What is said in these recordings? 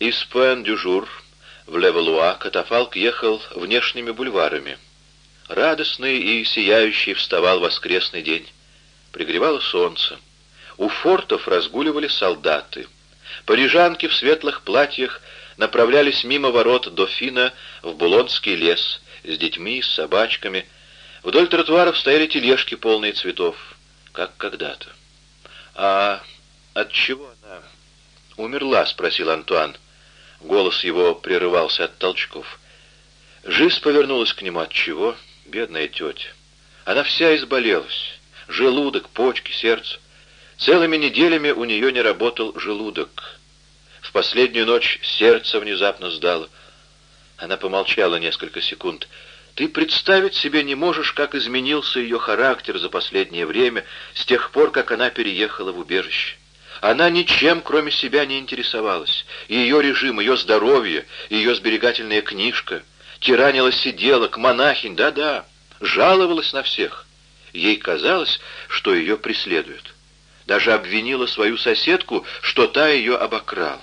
Из Пуэн-Дюжур в Левалуа катафалк ехал внешними бульварами. Радостный и сияющий вставал воскресный день. Пригревало солнце. У фортов разгуливали солдаты. Парижанки в светлых платьях направлялись мимо ворот Дофина в Булонский лес с детьми, с собачками. Вдоль тротуаров стояли тележки, полные цветов, как когда-то. «А от чего она умерла?» — спросил Антуан. Голос его прерывался от толчков. Жизнь повернулась к нему. От чего? Бедная тетя. Она вся изболелась. Желудок, почки, сердце. Целыми неделями у нее не работал желудок. В последнюю ночь сердце внезапно сдало. Она помолчала несколько секунд. Ты представить себе не можешь, как изменился ее характер за последнее время, с тех пор, как она переехала в убежище. Она ничем, кроме себя, не интересовалась. Ее режим, ее здоровье, ее сберегательная книжка. Тиранила сиделок, монахинь, да-да, жаловалась на всех. Ей казалось, что ее преследуют. Даже обвинила свою соседку, что та ее обокрала.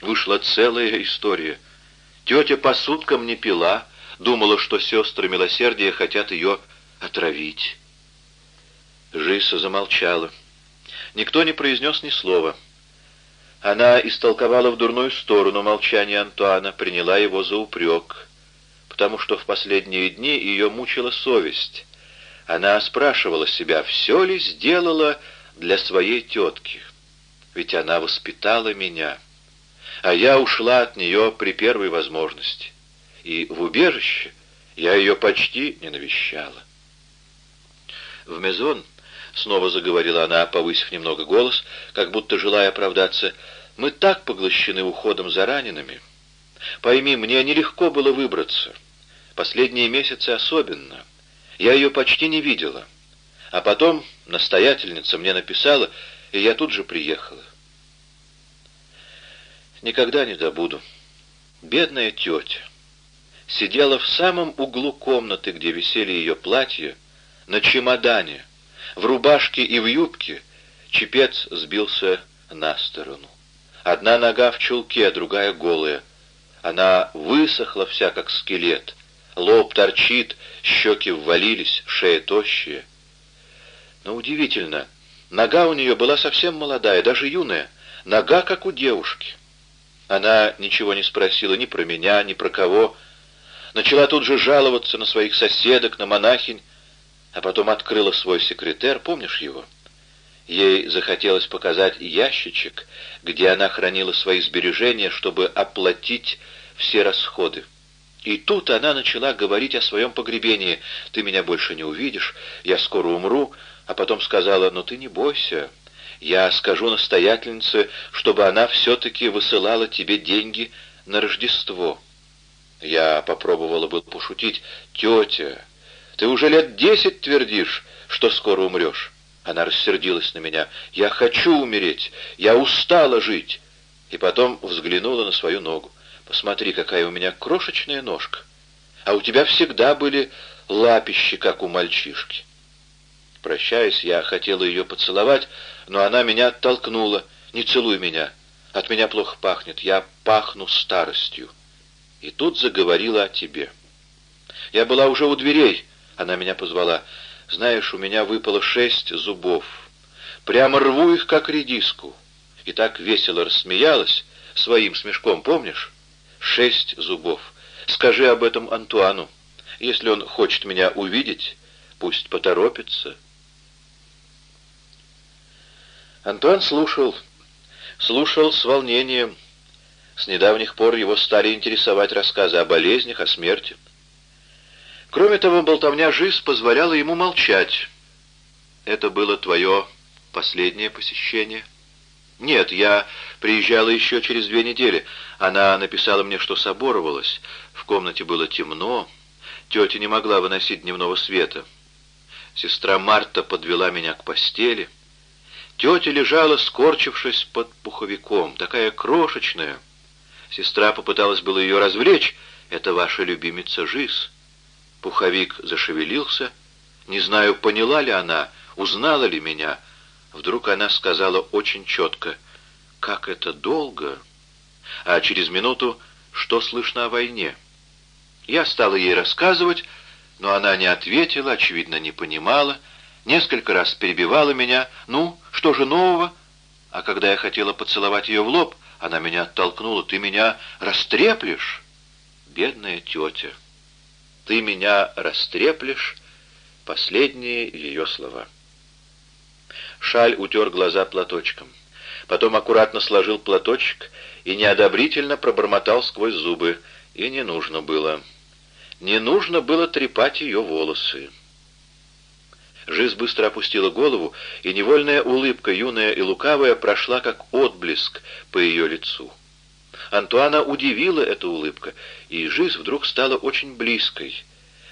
Вышла целая история. Тетя по суткам не пила, думала, что сестры милосердия хотят ее отравить. Жиса замолчала. Никто не произнес ни слова. Она истолковала в дурную сторону молчание Антуана, приняла его за упрек, потому что в последние дни ее мучила совесть. Она спрашивала себя, все ли сделала для своей тетки, ведь она воспитала меня, а я ушла от нее при первой возможности, и в убежище я ее почти не навещала. В Мезон Снова заговорила она, повысив немного голос, как будто желая оправдаться. «Мы так поглощены уходом за ранеными. Пойми, мне нелегко было выбраться. Последние месяцы особенно. Я ее почти не видела. А потом настоятельница мне написала, и я тут же приехала. Никогда не забуду. Бедная тетя сидела в самом углу комнаты, где висели ее платья, на чемодане — в рубашке и в юбке чепец сбился на сторону. Одна нога в чулке, другая голая. Она высохла вся, как скелет. Лоб торчит, щеки ввалились, шея тощая. Но удивительно, нога у нее была совсем молодая, даже юная. Нога, как у девушки. Она ничего не спросила ни про меня, ни про кого. Начала тут же жаловаться на своих соседок, на монахинь, а потом открыла свой секретер, помнишь его? Ей захотелось показать ящичек, где она хранила свои сбережения, чтобы оплатить все расходы. И тут она начала говорить о своем погребении. «Ты меня больше не увидишь, я скоро умру», а потом сказала, «Ну ты не бойся, я скажу настоятельнице, чтобы она все-таки высылала тебе деньги на Рождество». Я попробовала бы пошутить, «Тетя, ты уже лет десять твердишь, что скоро умрешь. Она рассердилась на меня. Я хочу умереть. Я устала жить. И потом взглянула на свою ногу. Посмотри, какая у меня крошечная ножка. А у тебя всегда были лапищи, как у мальчишки. Прощаясь, я хотела ее поцеловать, но она меня оттолкнула. «Не целуй меня. От меня плохо пахнет. Я пахну старостью». И тут заговорила о тебе. Я была уже у дверей, она меня позвала. «Знаешь, у меня выпало шесть зубов. Прямо рву их, как редиску». И так весело рассмеялась своим смешком, помнишь? Шесть зубов. Скажи об этом Антуану. Если он хочет меня увидеть, пусть поторопится. Антуан слушал. Слушал с волнением. С недавних пор его стали интересовать рассказы о болезнях, о смерти. Кроме того, болтовня Жиз позволяла ему молчать. «Это было твое последнее посещение?» «Нет, я приезжала еще через две недели. Она написала мне, что соборовалась. В комнате было темно. Тетя не могла выносить дневного света. Сестра Марта подвела меня к постели. Тетя лежала, скорчившись под пуховиком, такая крошечная. Сестра попыталась было ее развлечь. Это ваша любимица Жиз». Пуховик зашевелился. Не знаю, поняла ли она, узнала ли меня. Вдруг она сказала очень четко, «Как это долго! а через минуту «Что слышно о войне?». Я стала ей рассказывать, но она не ответила, очевидно, не понимала, несколько раз перебивала меня «Ну, что же нового?». А когда я хотела поцеловать ее в лоб, она меня оттолкнула «Ты меня растреплешь?» Бедная тетя. «Ты меня растреплешь?» Последние ее слова. Шаль утер глаза платочком. Потом аккуратно сложил платочек и неодобрительно пробормотал сквозь зубы. И не нужно было. Не нужно было трепать ее волосы. Жизнь быстро опустила голову, и невольная улыбка, юная и лукавая, прошла как отблеск по ее лицу. Антуана удивила эта улыбка, и жизнь вдруг стала очень близкой.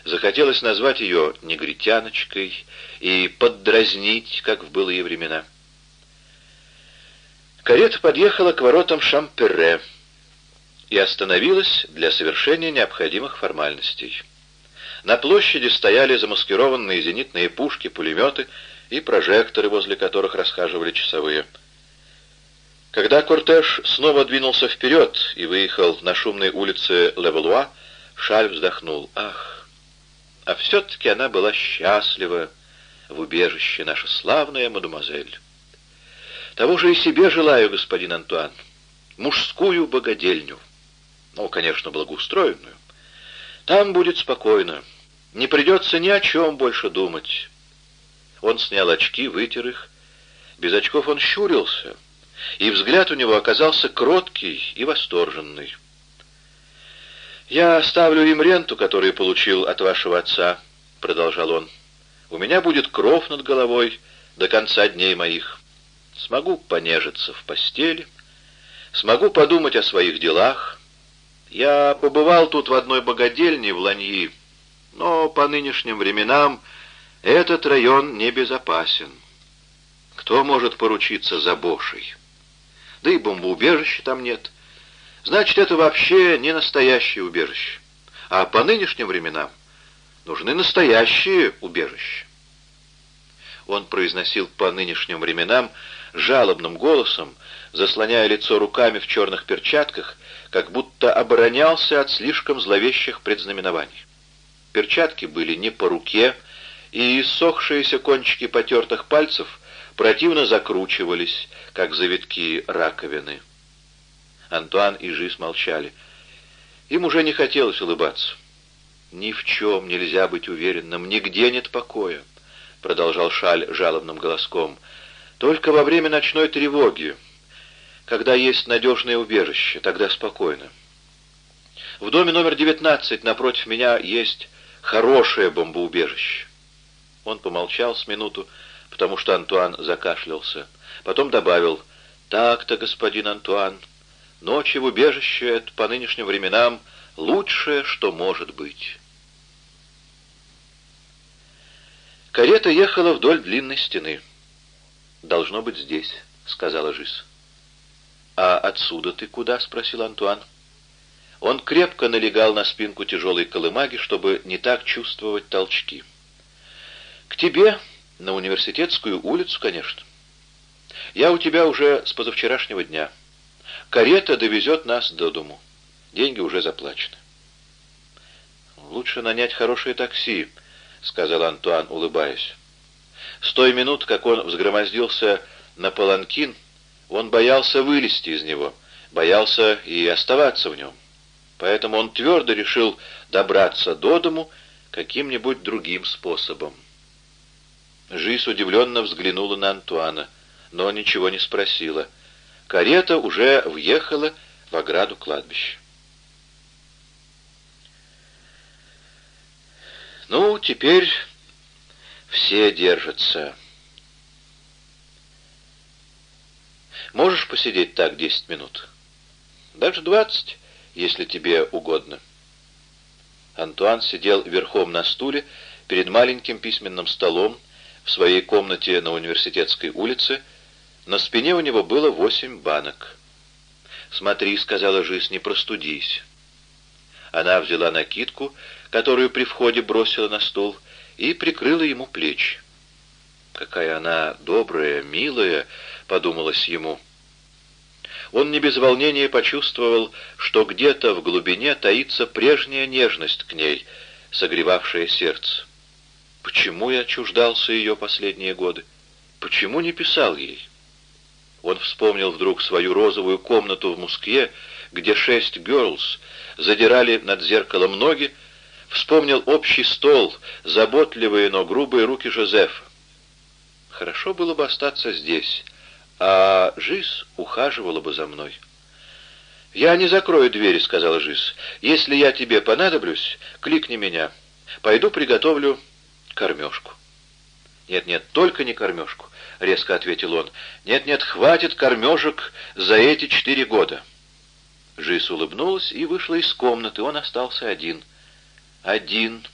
Захотелось назвать ее негритяночкой и поддразнить, как в былые времена. Карета подъехала к воротам Шамперре и остановилась для совершения необходимых формальностей. На площади стояли замаскированные зенитные пушки, пулеметы и прожекторы, возле которых расхаживали часовые. Когда кортеж снова двинулся вперед и выехал на шумной улице Левелуа, Шаль вздохнул. «Ах, а все-таки она была счастлива в убежище, наша славная мадемуазель. Того же и себе желаю, господин Антуан, мужскую богадельню, ну, конечно, благоустроенную. Там будет спокойно. Не придется ни о чем больше думать. Он снял очки, вытер их. Без очков он щурился, и взгляд у него оказался кроткий и восторженный. «Я оставлю им ренту, которую получил от вашего отца», — продолжал он. «У меня будет кров над головой до конца дней моих. Смогу понежиться в постели, смогу подумать о своих делах, я побывал тут в одной богадельне в Ланьи, но по нынешним временам этот район небезопасен. Кто может поручиться за Бошей? Да и бомбоубежища там нет. Значит, это вообще не настоящее убежище. А по нынешним временам нужны настоящие убежища. Он произносил по нынешним временам жалобным голосом, заслоняя лицо руками в черных перчатках, как будто оборонялся от слишком зловещих предзнаменований. Перчатки были не по руке, и иссохшиеся кончики потертых пальцев противно закручивались, как завитки раковины. Антуан и Жиз молчали. Им уже не хотелось улыбаться. «Ни в чем нельзя быть уверенным, нигде нет покоя», — продолжал Шаль жалобным голоском. «Только во время ночной тревоги, когда есть надежное убежище, тогда спокойно. В доме номер 19 напротив меня есть хорошее бомбоубежище. Он помолчал с минуту, потому что Антуан закашлялся. Потом добавил, «Так-то, господин Антуан, ночи в убежище — это по нынешним временам лучшее, что может быть». Карета ехала вдоль длинной стены. «Должно быть здесь», — сказала Жиз. «А отсюда ты куда?» — спросил Антуан. Он крепко налегал на спинку тяжелой колымаги, чтобы не так чувствовать толчки. «К тебе, на университетскую улицу, конечно. Я у тебя уже с позавчерашнего дня. Карета довезет нас до дому. Деньги уже заплачены». «Лучше нанять хорошее такси», — сказал Антуан, улыбаясь. С той минут, как он взгромоздился на паланкин, он боялся вылезти из него, боялся и оставаться в нем. Поэтому он твердо решил добраться до дому каким-нибудь другим способом. Жизнь удивленно взглянула на Антуана, но ничего не спросила. Карета уже въехала в ограду кладбища. «Ну, теперь все держатся», Можешь посидеть так десять минут? Даже двадцать, если тебе угодно. Антуан сидел верхом на стуле перед маленьким письменным столом в своей комнате на университетской улице. На спине у него было восемь банок. «Смотри», — сказала Жизнь, — «не простудись». Она взяла накидку, которую при входе бросила на стул, и прикрыла ему плечи. «Какая она добрая, милая», — подумалось ему. он не без волнения почувствовал, что где-то в глубине таится прежняя нежность к ней, согревавшая сердце. Почему я чуждался ее последние годы? Почему не писал ей? Он вспомнил вдруг свою розовую комнату в Москве, где шесть «герлс» задирали над зеркалом ноги, вспомнил общий стол, заботливые, но грубые руки Жозефа. Хорошо было бы остаться здесь, а Жиз ухаживала бы за мной. «Я не закрою двери», — сказала Жиз. «Если я тебе понадоблюсь, кликни меня. Пойду приготовлю кормежку». «Нет-нет, только не кормежку», — резко ответил он. «Нет-нет, хватит кормежек за эти четыре года». Жиз улыбнулась и вышла из комнаты. Он остался один. Один,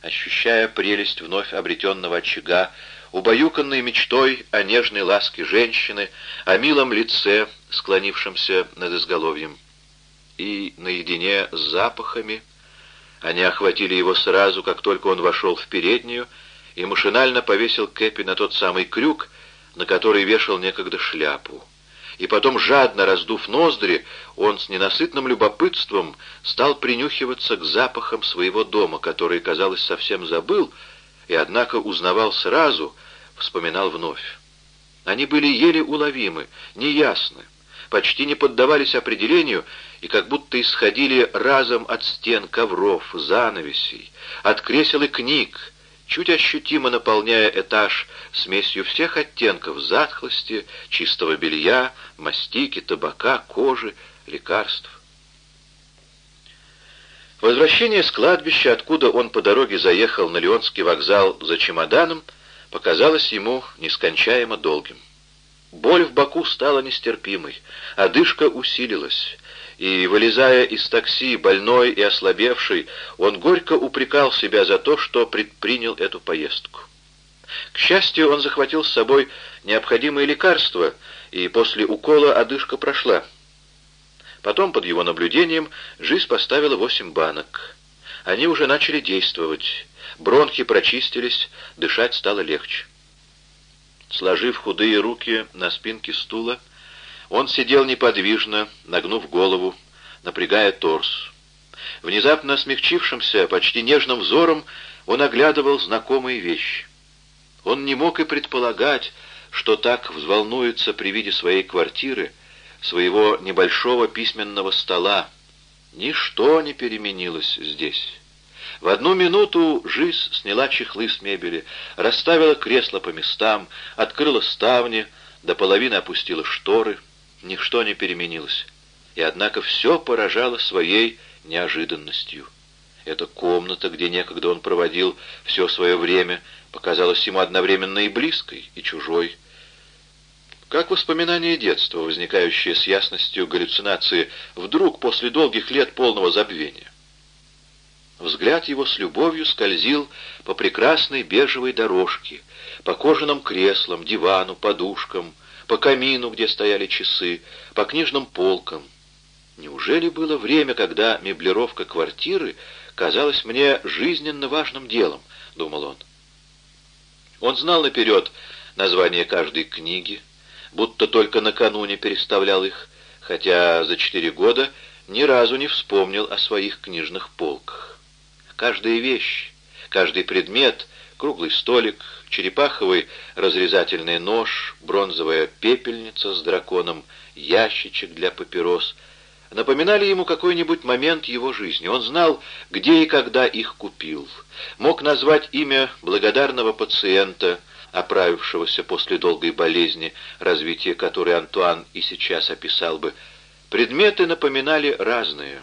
ощущая прелесть вновь обретенного очага, убаюканной мечтой о нежной ласке женщины, о милом лице, склонившемся над изголовьем. И наедине с запахами они охватили его сразу, как только он вошел в переднюю, и машинально повесил Кэпи на тот самый крюк, на который вешал некогда шляпу. И потом, жадно раздув ноздри, он с ненасытным любопытством стал принюхиваться к запахам своего дома, который, казалось, совсем забыл, и, однако, узнавал сразу, вспоминал вновь. Они были еле уловимы, неясны, почти не поддавались определению и как будто исходили разом от стен ковров, занавесей, от кресел и книг, чуть ощутимо наполняя этаж смесью всех оттенков затхлости, чистого белья, мастики, табака, кожи, лекарств. Возвращение с кладбища, откуда он по дороге заехал на Леонский вокзал за чемоданом, показалось ему нескончаемо долгим. Боль в боку стала нестерпимой, одышка усилилась, и, вылезая из такси, больной и ослабевший, он горько упрекал себя за то, что предпринял эту поездку. К счастью, он захватил с собой необходимые лекарства, и после укола одышка прошла. Потом, под его наблюдением, жизнь поставила восемь банок. Они уже начали действовать. Бронхи прочистились, дышать стало легче. Сложив худые руки на спинке стула, он сидел неподвижно, нагнув голову, напрягая торс. Внезапно смягчившимся, почти нежным взором он оглядывал знакомые вещи. Он не мог и предполагать, что так взволнуется при виде своей квартиры, своего небольшого письменного стола. Ничто не переменилось здесь. В одну минуту Жиз сняла чехлы с мебели, расставила кресла по местам, открыла ставни, до половины опустила шторы. Ничто не переменилось. И однако все поражало своей неожиданностью. Эта комната, где некогда он проводил все свое время, показалась ему одновременно и близкой, и чужой. Как воспоминание детства, возникающее с ясностью галлюцинации, вдруг после долгих лет полного забвения. Взгляд его с любовью скользил по прекрасной бежевой дорожке, по кожаным креслам, дивану, подушкам, по камину, где стояли часы, по книжным полкам. Неужели было время, когда меблировка квартиры казалась мне жизненно важным делом, — думал он. Он знал наперед название каждой книги, будто только накануне переставлял их, хотя за четыре года ни разу не вспомнил о своих книжных полках. Каждая вещь, каждый предмет, круглый столик, черепаховый разрезательный нож, бронзовая пепельница с драконом, ящичек для папирос — напоминали ему какой-нибудь момент его жизни. Он знал, где и когда их купил. Мог назвать имя благодарного пациента, оправившегося после долгой болезни, развитие которой Антуан и сейчас описал бы. Предметы напоминали разные.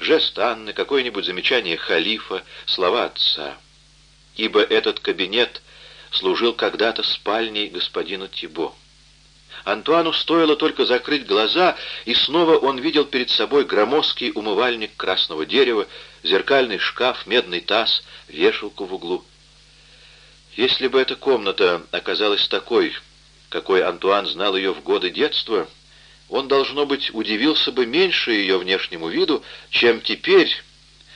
Жест Анны, какое-нибудь замечание халифа, слова отца. Ибо этот кабинет служил когда-то спальней господина Тибо. Антуану стоило только закрыть глаза, и снова он видел перед собой громоздкий умывальник красного дерева, зеркальный шкаф, медный таз, вешалку в углу. Если бы эта комната оказалась такой, какой Антуан знал ее в годы детства, он, должно быть, удивился бы меньше ее внешнему виду, чем теперь,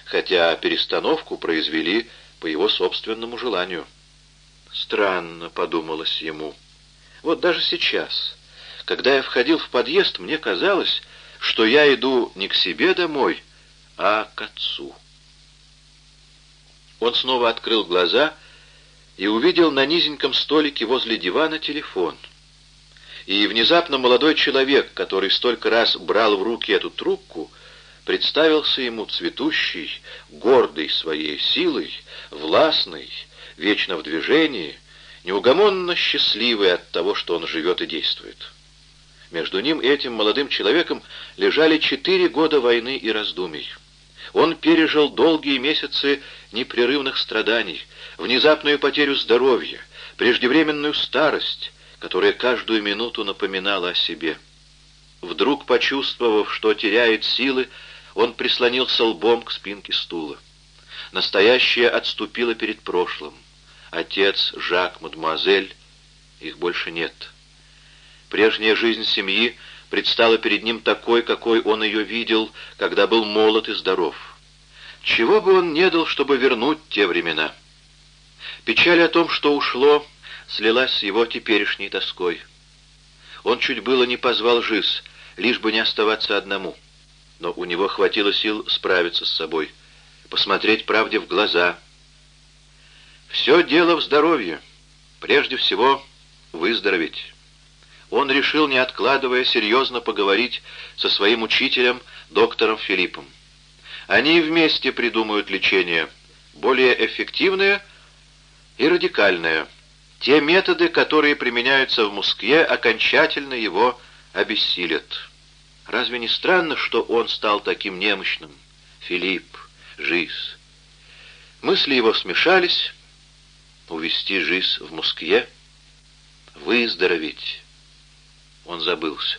хотя перестановку произвели по его собственному желанию. «Странно», — подумалось ему, — «вот даже сейчас, Когда я входил в подъезд, мне казалось, что я иду не к себе домой, а к отцу. Он снова открыл глаза и увидел на низеньком столике возле дивана телефон. И внезапно молодой человек, который столько раз брал в руки эту трубку, представился ему цветущий, гордый своей силой, властный, вечно в движении, неугомонно счастливый от того, что он живет и действует. Между ним и этим молодым человеком лежали четыре года войны и раздумий. Он пережил долгие месяцы непрерывных страданий, внезапную потерю здоровья, преждевременную старость, которая каждую минуту напоминала о себе. Вдруг, почувствовав, что теряет силы, он прислонился лбом к спинке стула. Настоящее отступило перед прошлым. Отец, Жак, мадемуазель, их больше нет. Прежняя жизнь семьи предстала перед ним такой, какой он ее видел, когда был молод и здоров. Чего бы он не дал, чтобы вернуть те времена? Печаль о том, что ушло, слилась с его теперешней тоской. Он чуть было не позвал Жиз, лишь бы не оставаться одному — но у него хватило сил справиться с собой, посмотреть правде в глаза. Все дело в здоровье. Прежде всего, выздороветь. Он решил, не откладывая, серьезно поговорить со своим учителем, доктором Филиппом. Они вместе придумают лечение, более эффективное и радикальное. Те методы, которые применяются в Москве, окончательно его обессилят. Разве не странно, что он стал таким немощным? Филипп, Жиз. Мысли его смешались. Увести Жиз в Москве? Выздороветь. Он забылся.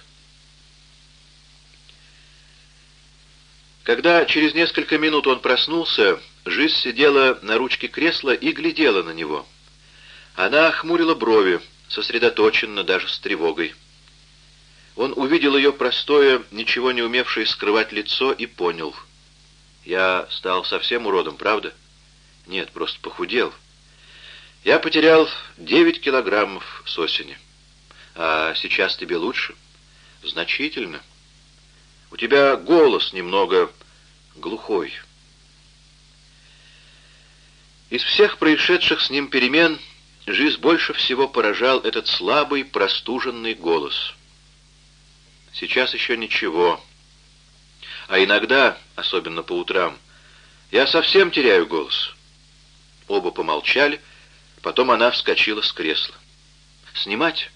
Когда через несколько минут он проснулся, Жиз сидела на ручке кресла и глядела на него. Она хмурила брови, сосредоточенно, даже с тревогой. Он увидел ее простое, ничего не умевшее скрывать лицо и понял. Я стал совсем уродом, правда? Нет, просто похудел. Я потерял 9 килограммов с осени. А сейчас тебе лучше? Значительно. У тебя голос немного глухой. Из всех происшедших с ним перемен жизнь больше всего поражал этот слабый, простуженный голос — Сейчас еще ничего. А иногда, особенно по утрам, я совсем теряю голос. Оба помолчали, потом она вскочила с кресла. «Снимать?»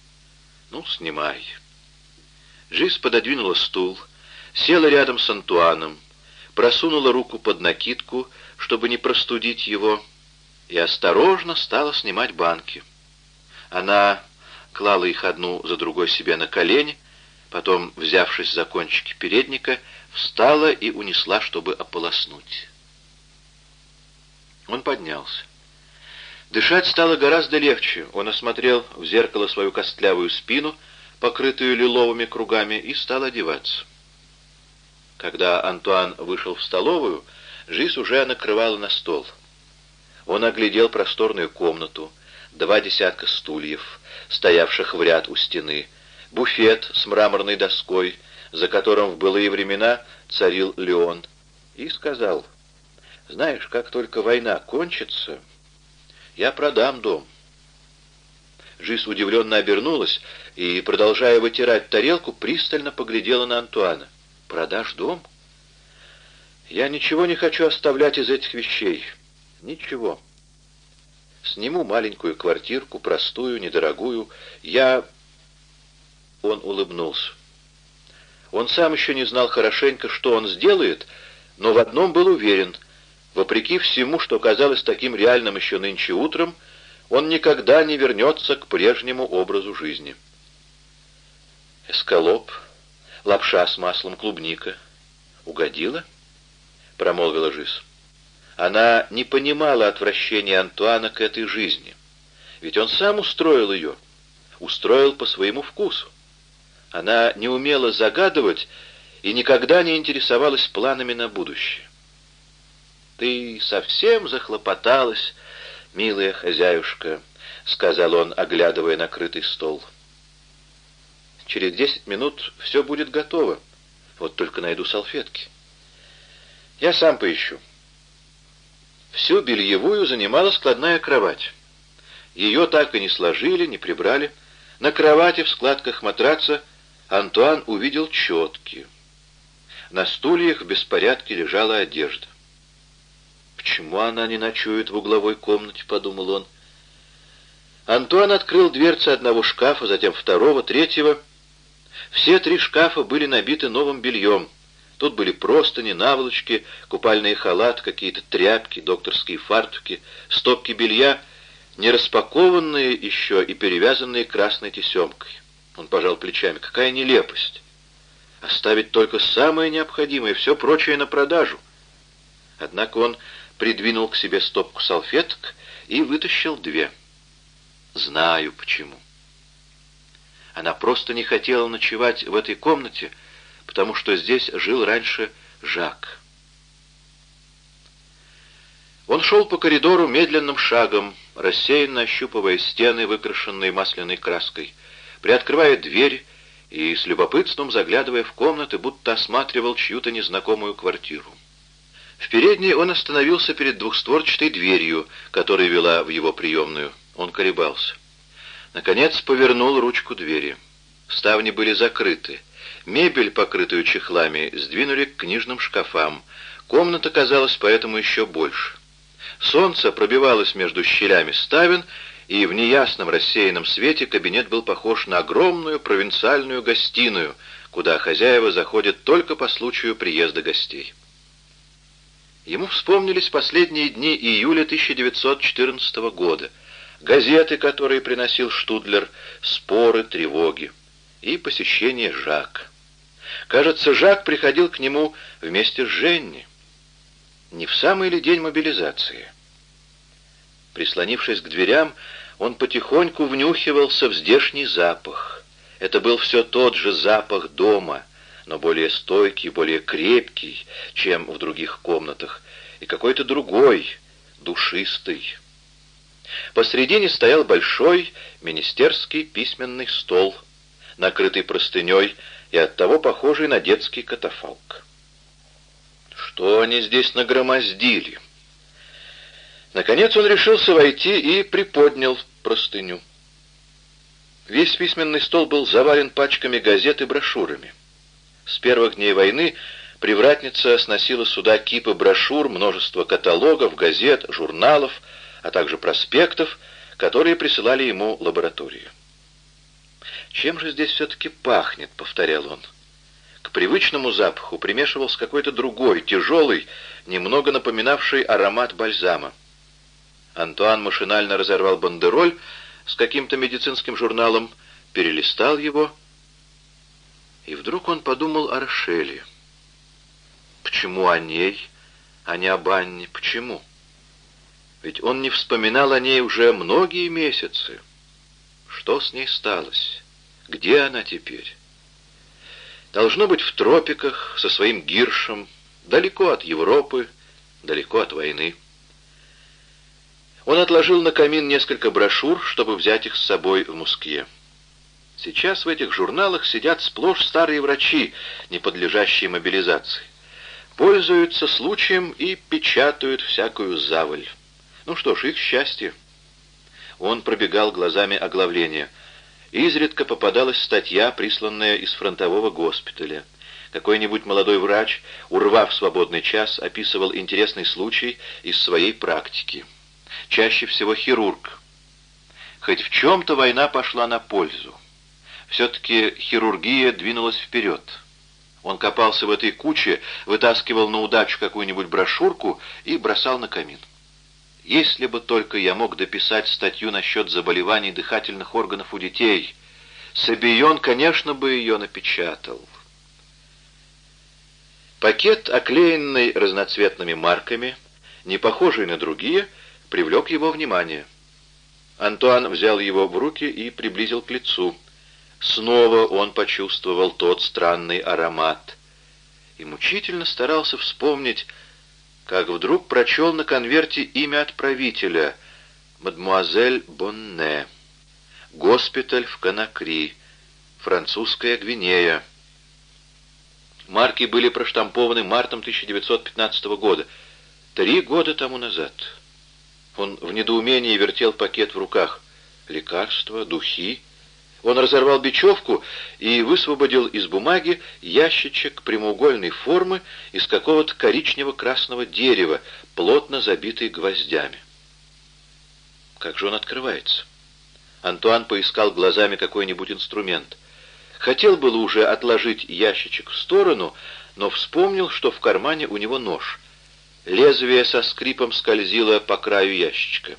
«Ну, снимай». Жиз пододвинула стул, села рядом с Антуаном, просунула руку под накидку, чтобы не простудить его, и осторожно стала снимать банки. Она клала их одну за другой себе на колени, Потом, взявшись за кончики передника, встала и унесла, чтобы ополоснуть. Он поднялся. Дышать стало гораздо легче. Он осмотрел в зеркало свою костлявую спину, покрытую лиловыми кругами, и стал одеваться. Когда Антуан вышел в столовую, Жиз уже накрывала на стол. Он оглядел просторную комнату, два десятка стульев, стоявших в ряд у стены, буфет с мраморной доской, за которым в былые времена царил Леон, и сказал, «Знаешь, как только война кончится, я продам дом». Жиз удивленно обернулась и, продолжая вытирать тарелку, пристально поглядела на Антуана. «Продашь дом?» «Я ничего не хочу оставлять из этих вещей. Ничего. Сниму маленькую квартирку, простую, недорогую. Я он улыбнулся. Он сам еще не знал хорошенько, что он сделает, но в одном был уверен. Вопреки всему, что казалось таким реальным еще нынче утром, он никогда не вернется к прежнему образу жизни. Эскалоп, лапша с маслом клубника. Угодила? Промолвила Жиз. Она не понимала отвращения Антуана к этой жизни. Ведь он сам устроил ее. Устроил по своему вкусу. Она не умела загадывать и никогда не интересовалась планами на будущее. «Ты совсем захлопоталась, милая хозяюшка», — сказал он, оглядывая накрытый стол. Через десять минут все будет готово. Вот только найду салфетки. Я сам поищу. Всю бельевую занимала складная кровать. Ее так и не сложили, не прибрали. На кровати в складках матраца Антуан увидел четки. На стульях в беспорядке лежала одежда. «Почему она не ночует в угловой комнате?» — подумал он. Антуан открыл дверцы одного шкафа, затем второго, третьего. Все три шкафа были набиты новым бельем. Тут были простыни, наволочки, купальный халат, какие-то тряпки, докторские фартуки, стопки белья, не распакованные еще и перевязанные красной тесемкой. Он пожал плечами. Какая нелепость! Оставить только самое необходимое, все прочее на продажу. Однако он придвинул к себе стопку салфеток и вытащил две. Знаю почему. Она просто не хотела ночевать в этой комнате, потому что здесь жил раньше Жак. Он шел по коридору медленным шагом, рассеянно ощупывая стены, выкрашенные масляной краской, приоткрывая дверь и с любопытством заглядывая в комнаты, будто осматривал чью-то незнакомую квартиру. В передней он остановился перед двухстворчатой дверью, которая вела в его приемную. Он колебался. Наконец повернул ручку двери. Ставни были закрыты. Мебель, покрытую чехлами, сдвинули к книжным шкафам. Комната казалась поэтому еще больше. Солнце пробивалось между щелями ставен, и в неясном рассеянном свете кабинет был похож на огромную провинциальную гостиную, куда хозяева заходят только по случаю приезда гостей. Ему вспомнились последние дни июля 1914 года, газеты, которые приносил Штудлер, споры, тревоги и посещение Жак. Кажется, Жак приходил к нему вместе с Женни. Не в самый ли день мобилизации? Прислонившись к дверям, он потихоньку внюхивался в здешний запах. Это был все тот же запах дома, но более стойкий, более крепкий, чем в других комнатах, и какой-то другой, душистый. Посредине стоял большой министерский письменный стол, накрытый простыней и оттого похожий на детский катафалк. Что они здесь нагромоздили? Наконец он решился войти и приподнял простыню. Весь письменный стол был завален пачками газет и брошюрами. С первых дней войны привратница сносила сюда кипы брошюр, множество каталогов, газет, журналов, а также проспектов, которые присылали ему лабораторию. «Чем же здесь все-таки пахнет?» — повторял он. К привычному запаху примешивался какой-то другой, тяжелый, немного напоминавший аромат бальзама. Антуан машинально разорвал бандероль с каким-то медицинским журналом, перелистал его, и вдруг он подумал о Рошеле. Почему о ней, а не об Анне? Почему? Ведь он не вспоминал о ней уже многие месяцы. Что с ней сталось? Где она теперь? Должно быть в тропиках, со своим гиршем, далеко от Европы, далеко от войны. Он отложил на камин несколько брошюр, чтобы взять их с собой в Мускье. Сейчас в этих журналах сидят сплошь старые врачи, не подлежащие мобилизации. Пользуются случаем и печатают всякую заваль. Ну что ж, их счастье. Он пробегал глазами оглавление — Изредка попадалась статья, присланная из фронтового госпиталя. Какой-нибудь молодой врач, урвав свободный час, описывал интересный случай из своей практики. Чаще всего хирург. Хоть в чем-то война пошла на пользу. Все-таки хирургия двинулась вперед. Он копался в этой куче, вытаскивал на удачу какую-нибудь брошюрку и бросал на камин. Если бы только я мог дописать статью насчет заболеваний дыхательных органов у детей, Сабион, конечно, бы ее напечатал. Пакет, оклеенный разноцветными марками, не похожий на другие, привлек его внимание. Антуан взял его в руки и приблизил к лицу. Снова он почувствовал тот странный аромат и мучительно старался вспомнить, как вдруг прочел на конверте имя отправителя — мадмуазель Бонне. Госпиталь в Конакри. французская Гвинея. Марки были проштампованы мартом 1915 года, три года тому назад. Он в недоумении вертел пакет в руках. Лекарства, духи. Он разорвал бечевку и высвободил из бумаги ящичек прямоугольной формы из какого-то коричнево-красного дерева, плотно забитый гвоздями. Как же он открывается? Антуан поискал глазами какой-нибудь инструмент. Хотел было уже отложить ящичек в сторону, но вспомнил, что в кармане у него нож. Лезвие со скрипом скользило по краю ящичка.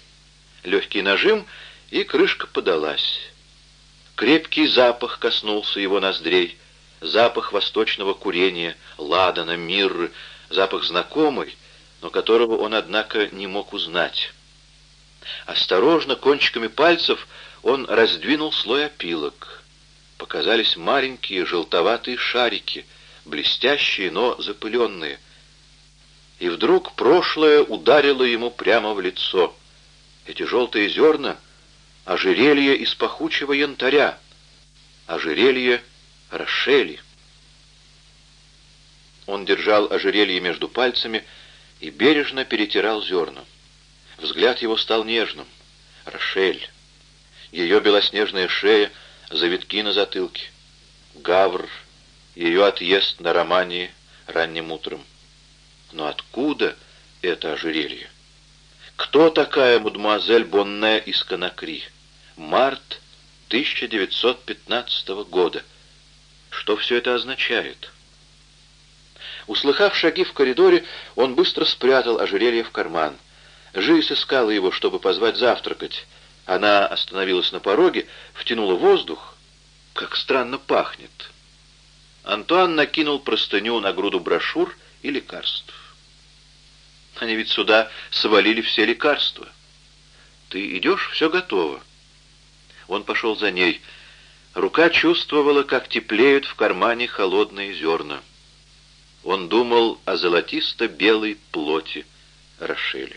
Легкий нажим, и крышка подалась. Крепкий запах коснулся его ноздрей. Запах восточного курения, ладана, мирры, запах знакомый, но которого он, однако, не мог узнать. Осторожно, кончиками пальцев, он раздвинул слой опилок. Показались маленькие желтоватые шарики, блестящие, но запыленные. И вдруг прошлое ударило ему прямо в лицо. Эти желтые зерна — ожерелье из пахучего янтаря, ожерелье Рошели. Он держал ожерелье между пальцами и бережно перетирал зерна. Взгляд его стал нежным. Рошель. Ее белоснежная шея, завитки на затылке. Гавр. Ее отъезд на Романии ранним утром. Но откуда это ожерелье? Кто такая мадемуазель Бонне из Конакри? Март 1915 года. Что все это означает? Услыхав шаги в коридоре, он быстро спрятал ожерелье в карман — Жизнь искала его, чтобы позвать завтракать. Она остановилась на пороге, втянула воздух. Как странно пахнет. Антуан накинул простыню на груду брошюр и лекарств. Они ведь сюда свалили все лекарства. Ты идешь, все готово. Он пошел за ней. Рука чувствовала, как теплеют в кармане холодные зерна. Он думал о золотисто-белой плоти Рошели.